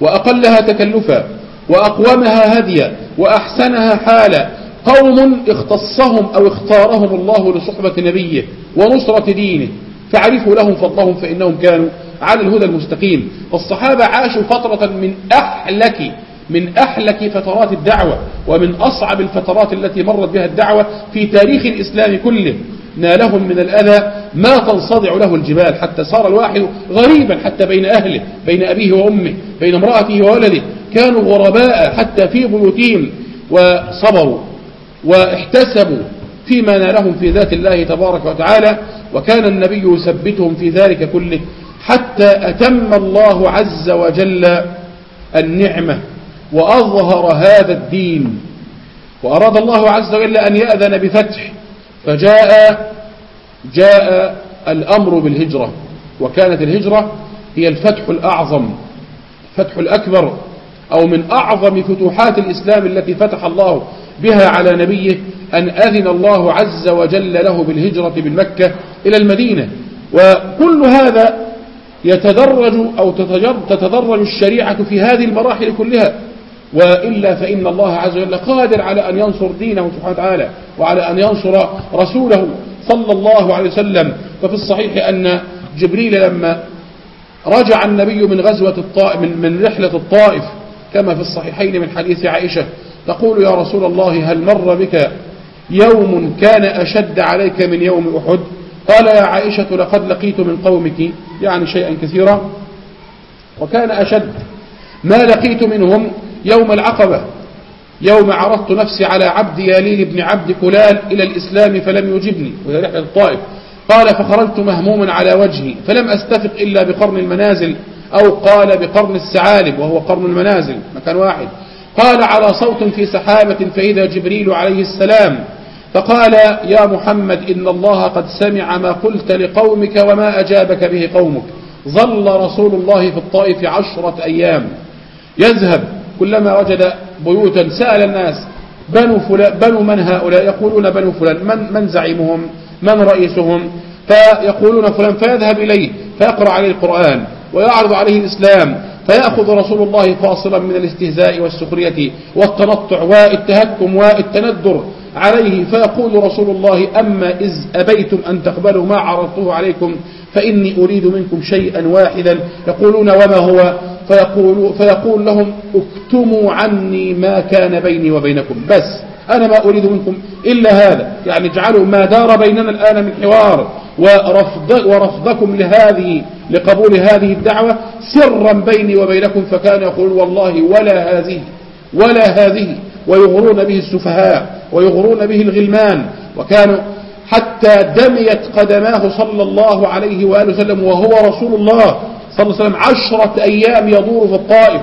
وأقلها تكلفا وأقومها هديا وأحسنها حالا. قوم اختصهم أو اختارهم الله لصحبة نبيه ونصرة دينه. فعرفوا لهم فضلهم فإنهم كانوا على الهدى المستقيم. فالصحابة عاشوا فترة من أحلك من أحلك فترات الدعوة ومن أصعب الفترات التي مرت بها الدعوة في تاريخ الإسلام كله. نالهم من الأذى ما تنصدع له الجبال حتى صار الواحد غريبا حتى بين أهله بين أبيه وأمه بين امرأته وولده. كانوا غرباء حتى في بيوتهم وصبروا واحتسبوا فيما نالهم في ذات الله تبارك وتعالى. وكان النبي يثبتهم في ذلك كله حتى أتم الله عز وجل النعمة وأظهر هذا الدين. وأراد الله عز وجل أن يأذن بفتح فجاء جاء الأمر بالهجرة وكانت الهجرة هي الفتح الأعظم فتح الأكبر أو من أعظم فتوحات الإسلام التي فتح الله بها على نبيه أن أذن الله عز وجل له بالهجرة من مكة إلى المدينة. وكل هذا يتدرج أو تتدرج الشريعة في هذه المراحل كلها. وإلا فإن الله عز وجل قادر على أن ينصر دينه سبحانه وتعالى وعلى أن ينصر رسوله صلى الله عليه وسلم. ففي الصحيح أن جبريل لما رجع النبي من غزوة الطائف من, رحلة الطائف كما في الصحيحين من حديث عائشة تقول يا رسول الله هل مر بك يوم كان أشد عليك من يوم أحد؟ قال يا عائشة لقد لقيت من قومك يعني شيئا كثيرا وكان أشد ما لقيت منهم يوم العقبة. يوم عرضت نفسي على عبد ياليل بن عبد كلال إلى الإسلام فلم يجبني. وهي رحلة الطائف. قال فخرجت مهموما على وجهي فلم أستفق إلا بقرن المنازل أو قال بقرن السعالب وهو قرن المنازل مكان واحد. قال على صوت في سحابة فإذا جبريل عليه السلام فقال يا محمد إن الله قد سمع ما قلت لقومك وما أجابك به قومك. ظل رسول الله في الطائف عشرة أيام. يذهب. كلما وجد بيوتا سأل الناس بنو, فلان بنو من هؤلاء؟ يقولون بنو فلان من, من زعيمهم؟ من رئيسهم؟ فيقولون فلان فيذهب إليه فيقرأ عليه القرآن ويعرض عليه الإسلام فيأخذ رسول الله فاصلا من الاستهزاء والسخرية والتنطع والتهكم والتندر عليه فيقول رسول الله أما إذ أبيتم أن تقبلوا ما عرضته عليكم فإني أريد منكم شيئا واحدا. يقولون وما هو؟ فيقول, فيقول لهم اكتموا عني ما كان بيني وبينكم. بس أنا ما أريد منكم إلا هذا. يعني اجعلوا ما دار بيننا الآن من حوار. ورفض ورفضكم لهذه لقبول هذه الدعوة سرا بيني وبينكم. فكان يقول والله ولا هذه ولا هذه. ويغرون به السفهاء. ويغرون به الغلمان. وكانوا حتى دميت قدماه صلى الله عليه وآله وسلم وهو رسول الله صلى الله عليه وسلم عشرة أيام يدور في الطائف.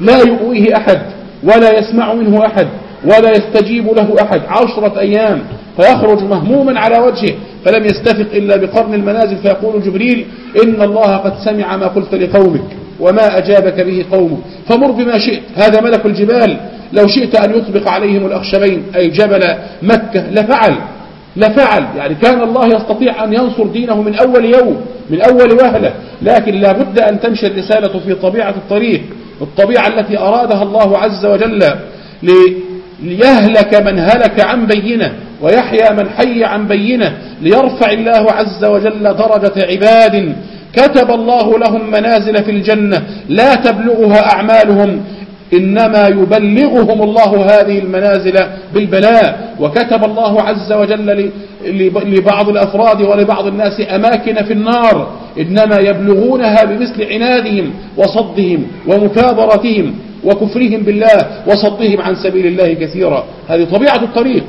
لا يؤويه أحد ولا يسمع منه أحد ولا يستجيب له أحد. عشرة أيام فيخرج مهموما على وجهه فلم يستفق إلا بقرن المنازل. فيقول جبريل إن الله قد سمع ما قلت لقومك وما أجابك به قومك. فمر بما شئت. هذا ملك الجبال. لو شئت أن يطبق عليهم الأخشبين أي جبل مكة لفعل. لفعل. يعني كان الله يستطيع أن ينصر دينه من أول يوم من أول وهلة. لكن لا بد أن تمشي الرسالة في طبيعة الطريق الطبيعة التي أرادها الله عز وجل ليهلك من هلك عن بينة ويحيى من حي عن بينة ليرفع الله عز وجل درجة عباد. كتب الله لهم منازل في الجنة لا تبلغها أعمالهم. إنما يبلغهم الله هذه المنازل بالبلاء. وكتب الله عز وجل لبعض الأفراد ولبعض الناس أماكن في النار. إنما يبلغونها بمثل عنادهم وصدهم ومكابرتهم وكفرهم بالله وصدهم عن سبيل الله كثيرا. هذه طبيعة الطريق.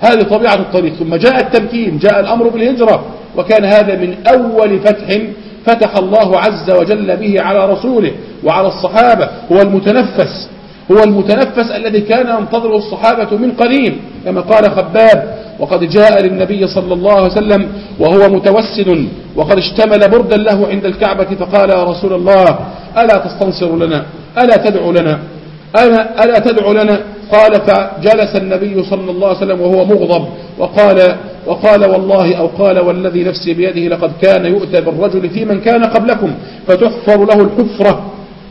هذه طبيعة الطريق. ثم جاء التمكين جاء الأمر بالهجرة. وكان هذا من أول فتح فتح الله عز وجل به على رسوله. وعلى الصحابة هو المتنفس هو المتنفس الذي كان ينتظره الصحابة من قديم كما قال خباب وقد جاء للنبي صلى الله عليه وسلم وهو متوسد وقد اشتمل بردا له عند الكعبة فقال يا رسول الله ألا تستنصر لنا؟ ألا تدعو لنا؟ ألا, ألا تدعو لنا؟ قال فجلس النبي صلى الله عليه وسلم وهو مغضب وقال وقال والله أو قال والذي نفسي بيده لقد كان يؤتى بالرجل في من كان قبلكم فتحفر له الحفرة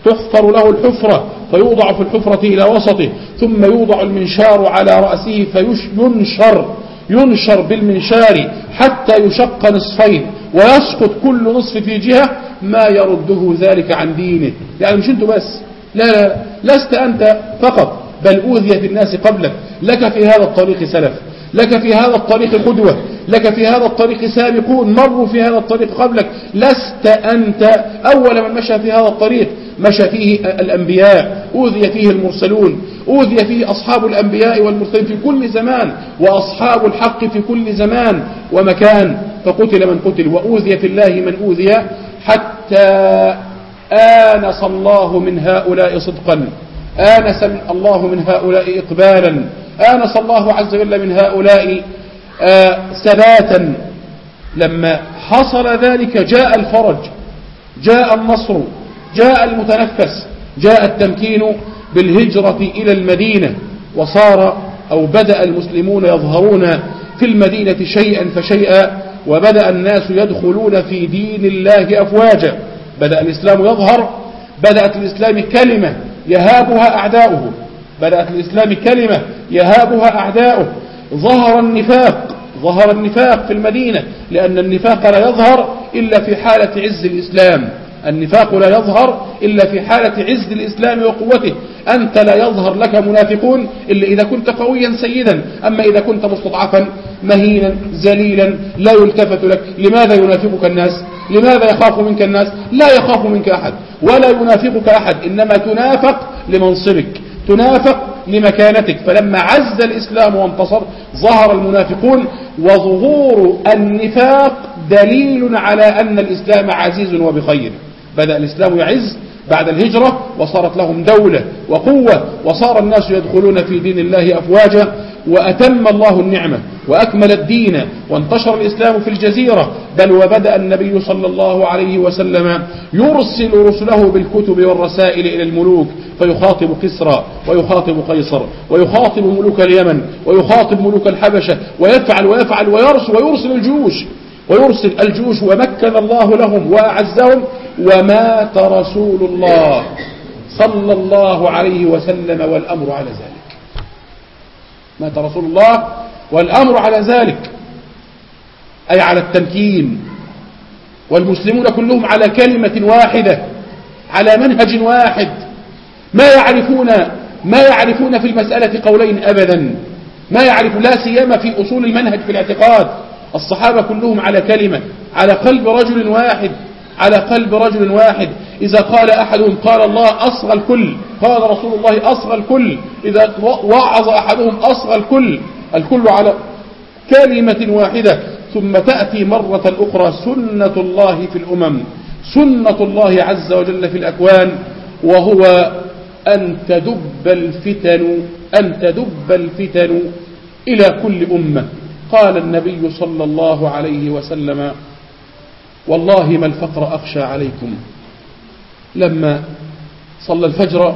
تحفر له الحفرة فيوضع في الحفرة إلى وسطه ثم يوضع المنشار على رأسه فينشر ينشر بالمنشار حتى يشق نصفين ويسقط كل نصف في جهة ما يرده ذلك عن دينه. يعني مش أنتوا بس. لا لا لست أنت فقط بل أوذي في الناس قبلك. لك في هذا الطريق سلف. لك في هذا الطريق قدوة لك في هذا الطريق سابقون مروا في هذا الطريق قبلك. لست أنت أول من مشى في هذا الطريق مشى فيه الأنبياء أوذي فيه المرسلون أوذي فيه أصحاب الأنبياء والمرسلين في كل زمان وأصحاب الحق في كل زمان ومكان. فقتل من قتل وأوذي في الله من أوذي حتى آنس الله من هؤلاء صدقا. آنس الله من هؤلاء إقبالا. آنس الله عز وجل من هؤلاء آه، ثباتا. لما حصل ذلك جاء الفرج جاء النصر جاء المتنفس جاء التمكين بالهجرة إلى المدينة. وصار أو بدأ المسلمون يظهرون في المدينة شيئا فشيئا وبدأ الناس يدخلون في دين الله أفواجا. بدأ الإسلام يظهر بدأت الإسلام كلمة يهابها أعداؤه. بدأت الإسلام كلمة يهابها أعداؤه. ظهر النفاق ظهر النفاق في المدينة لأن النفاق لا يظهر إلا في حالة عز الإسلام. النفاق لا يظهر إلا في حالة عز الإسلام وقوته. أنت لا يظهر لك منافقون إلا إذا كنت قويا سيدا. أما إذا كنت مستضعفا مهينا ذليلا لا يلتفت لك. لماذا ينافقك الناس؟ لماذا يخاف منك الناس؟ لا يخاف منك أحد ولا ينافقك أحد. إنما تنافق لمنصبك. تنافق لمكانتك. فلما عز الإسلام وانتصر ظهر المنافقون وظهور النفاق دليل على أن الإسلام عزيز وبخير. بدأ الإسلام يعز بعد الهجرة وصارت لهم دولة وقوة وصار الناس يدخلون في دين الله أفواجا وأتم الله النعمة. وأكمل الدين وانتشر الإسلام في الجزيرة. بل وبدأ النبي صلى الله عليه وسلم يرسل رسله بالكتب والرسائل إلى الملوك فيخاطب كسرى ويخاطب قيصر ويخاطب ملوك اليمن ويخاطب ملوك الحبشة ويفعل ويفعل ويرسل ويرسل الجيوش ويرسل الجيوش ومكن الله لهم وأعزهم ومات رسول الله صلى الله عليه وسلم والأمر على ذلك. مات رسول الله والأمر على ذلك أي على التمكين. والمسلمون كلهم على كلمة واحدة على منهج واحد. ما يعرفون ما يعرفون في المسألة قولين أبدا. ما يعرف لا سيما في أصول المنهج في الاعتقاد. الصحابة كلهم على كلمة على قلب رجل واحد على قلب رجل واحد. إذا قال أحدهم قال الله أصغى الكل. قال رسول الله أصغى الكل. إذا وعظ أحدهم أصغى الكل. الكل على كلمة واحدة ثم تأتي مرة أخرى سنة الله في الأمم سنة الله عز وجل في الأكوان وهو أن تدب الفتن أن تدب الفتن إلى كل أمة. قال النبي صلى الله عليه وسلم والله ما الفقر أخشى عليكم. لما صلى الفجر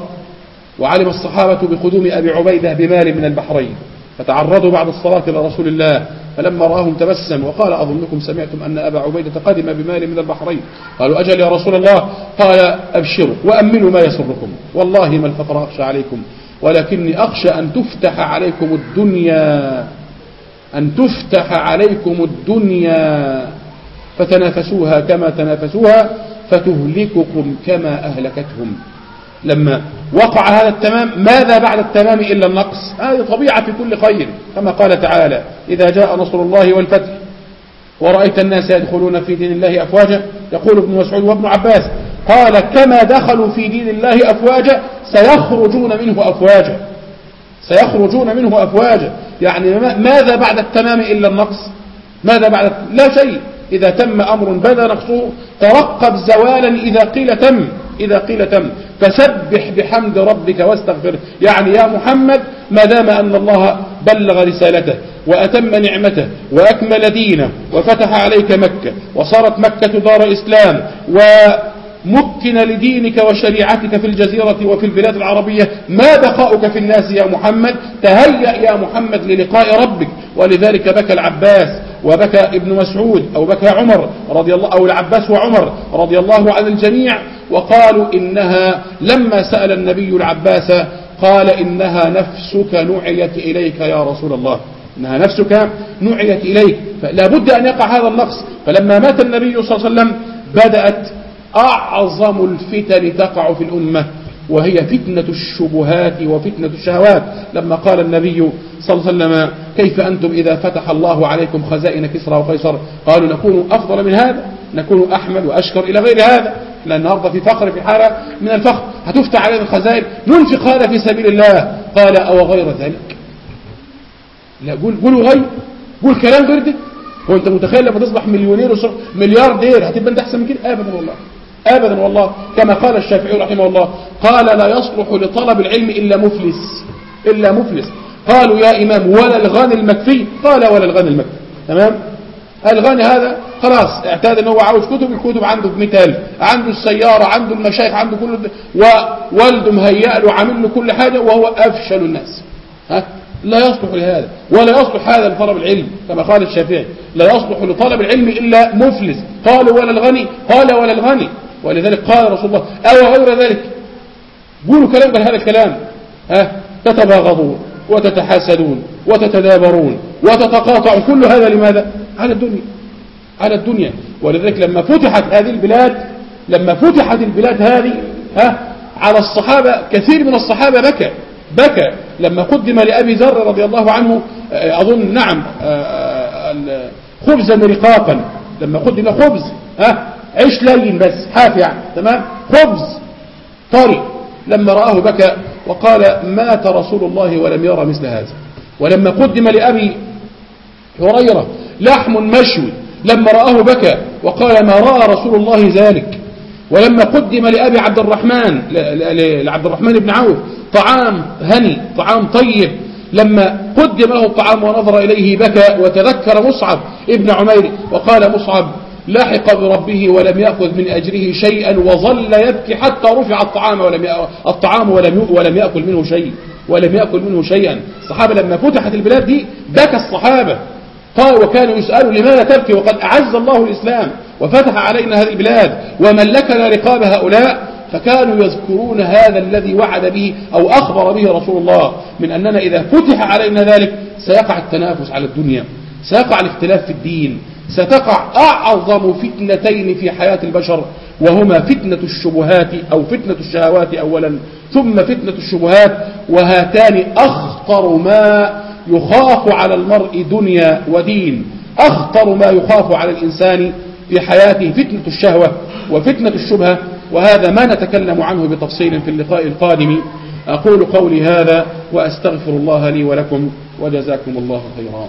وعلم الصحابة بقدوم أبي عبيدة بمال من البحرين فتعرضوا بعد الصلاة إلى رسول الله فلما رآهم تبسم وقال أظنكم سمعتم أن أبا عبيدة قدم بمال من البحرين؟ قالوا أجل يا رسول الله؟ قال أبشروا وأمنوا ما يسركم والله ما الفقر أخشى عليكم ولكني أخشى أن تفتح عليكم الدنيا أن تفتح عليكم الدنيا فتنافسوها كما تنافسوها فتهلككم كما أهلكتهم. لما وقع هذا التمام ماذا بعد التمام إلا النقص؟ هذه طبيعة في كل خير كما قال تعالى إذا جاء نصر الله والفتح ورأيت الناس يدخلون في دين الله أفواجا. يقول ابن مسعود وابن عباس قال كما دخلوا في دين الله أفواجا سيخرجون منه أفواجا. سيخرجون منه أفواجا. يعني ماذا بعد التمام إلا النقص؟ ماذا بعد لا شيء. إذا تم أمر بدا نقصه ترقب زوالا إذا قيل تم. إذا قيل تم. فسبح بحمد ربك واستغفره. يعني يا محمد ما دام أن الله بلغ رسالته وأتم نعمته وأكمل دينه وفتح عليك مكة وصارت مكة دار إسلام و مكن لدينك وشريعتك في الجزيرة وفي البلاد العربية ما بقاؤك في الناس يا محمد؟ تهيأ يا محمد للقاء ربك. ولذلك بكى العباس وبكى ابن مسعود أو بكى عمر رضي الله أو العباس وعمر رضي الله عن الجميع وقالوا إنها لما سأل النبي العباس قال إنها نفسك نعيت إليك يا رسول الله. إنها نفسك نعيت إليك. فلا بد أن يقع هذا النقص. فلما مات النبي صلى الله عليه وسلم بدأت أعظم الفتن تقع في الأمة وهي فتنة الشبهات وفتنة الشهوات. لما قال النبي صلى الله عليه وسلم كيف أنتم إذا فتح الله عليكم خزائن كسرى وقيصر؟ قالوا نكون أفضل من هذا نكون أحمد وأشكر إلى غير هذا. لأن النهارده في فقر في حالة من الفقر. هتفتح علينا الخزائن. ننفق هذا في سبيل الله. قال أو غير ذلك؟ لا قول قولوا غير. قول كلام غير ده هو أنت متخيل لما تصبح مليونير ملياردير هتبقى أنت أحسن من كده؟ ابدا والله. أبدا والله. كما قال الشافعي رحمه الله قال لا يصلح لطلب العلم إلا مفلس. إلا مفلس. قالوا يا إمام ولا الغني المكفي؟ قال ولا الغني المكفي. تمام؟ الغني هذا خلاص اعتاد ان هو عاوز كتب الكتب عنده ب 100000 عنده السيارة عنده المشايخ عنده كل ووالده مهيأ له عامل له كل حاجة وهو أفشل الناس. ها؟ لا يصلح لهذا ولا يصلح هذا لطلب العلم كما قال الشافعي لا يصلح لطلب العلم إلا مفلس. قالوا ولا الغني قال ولا الغني. ولذلك قال رسول الله أو غير ذلك؟ قولوا كلام غير هذا الكلام. ها؟ تتباغضون وتتحاسدون وتتدابرون وتتقاطعون كل هذا لماذا؟ على الدنيا على الدنيا. ولذلك لما فتحت هذه البلاد لما فتحت البلاد هذه ها على الصحابة كثير من الصحابة بكى بكى. لما قدم لأبي ذر رضي الله عنه أظن نعم خبزا رقاقا لما قدم خبز ها عيش لين بس حاف يعني تمام؟ خبز طري لما رآه بكى وقال مات رسول الله ولم يرى مثل هذا. ولما قدم لأبي هريرة لحم مشوي لما رآه بكى وقال ما رأى رسول الله ذلك. ولما قدم لأبي عبد الرحمن لعبد الرحمن بن عوف طعام هني طعام طيب لما قدم له الطعام ونظر إليه بكى وتذكر مصعب ابن عمير وقال مصعب لحق بربه ولم يأخذ من أجره شيئا وظل يبكي حتى رفع الطعام ولم الطعام ولم ولم يأكل منه شيء ولم يأكل منه شيئا. الصحابة لما فتحت البلاد دي بكى الصحابة. قال وكانوا يسألوا لماذا تبكي وقد أعز الله الإسلام وفتح علينا هذه البلاد وملكنا رقاب هؤلاء فكانوا يذكرون هذا الذي وعد به أو أخبر به رسول الله من أننا إذا فتح علينا ذلك سيقع التنافس على الدنيا سيقع الاختلاف في الدين ستقع أعظم فتنتين في حياة البشر وهما فتنة الشبهات أو فتنة الشهوات أولا ثم فتنة الشبهات وهاتان أخطر ما يخاف على المرء دنيا ودين. أخطر ما يخاف على الإنسان في حياته فتنة الشهوة وفتنة الشبهة وهذا ما نتكلم عنه بتفصيل في اللقاء القادم. أقول قولي هذا وأستغفر الله لي ولكم وجزاكم الله خيرا.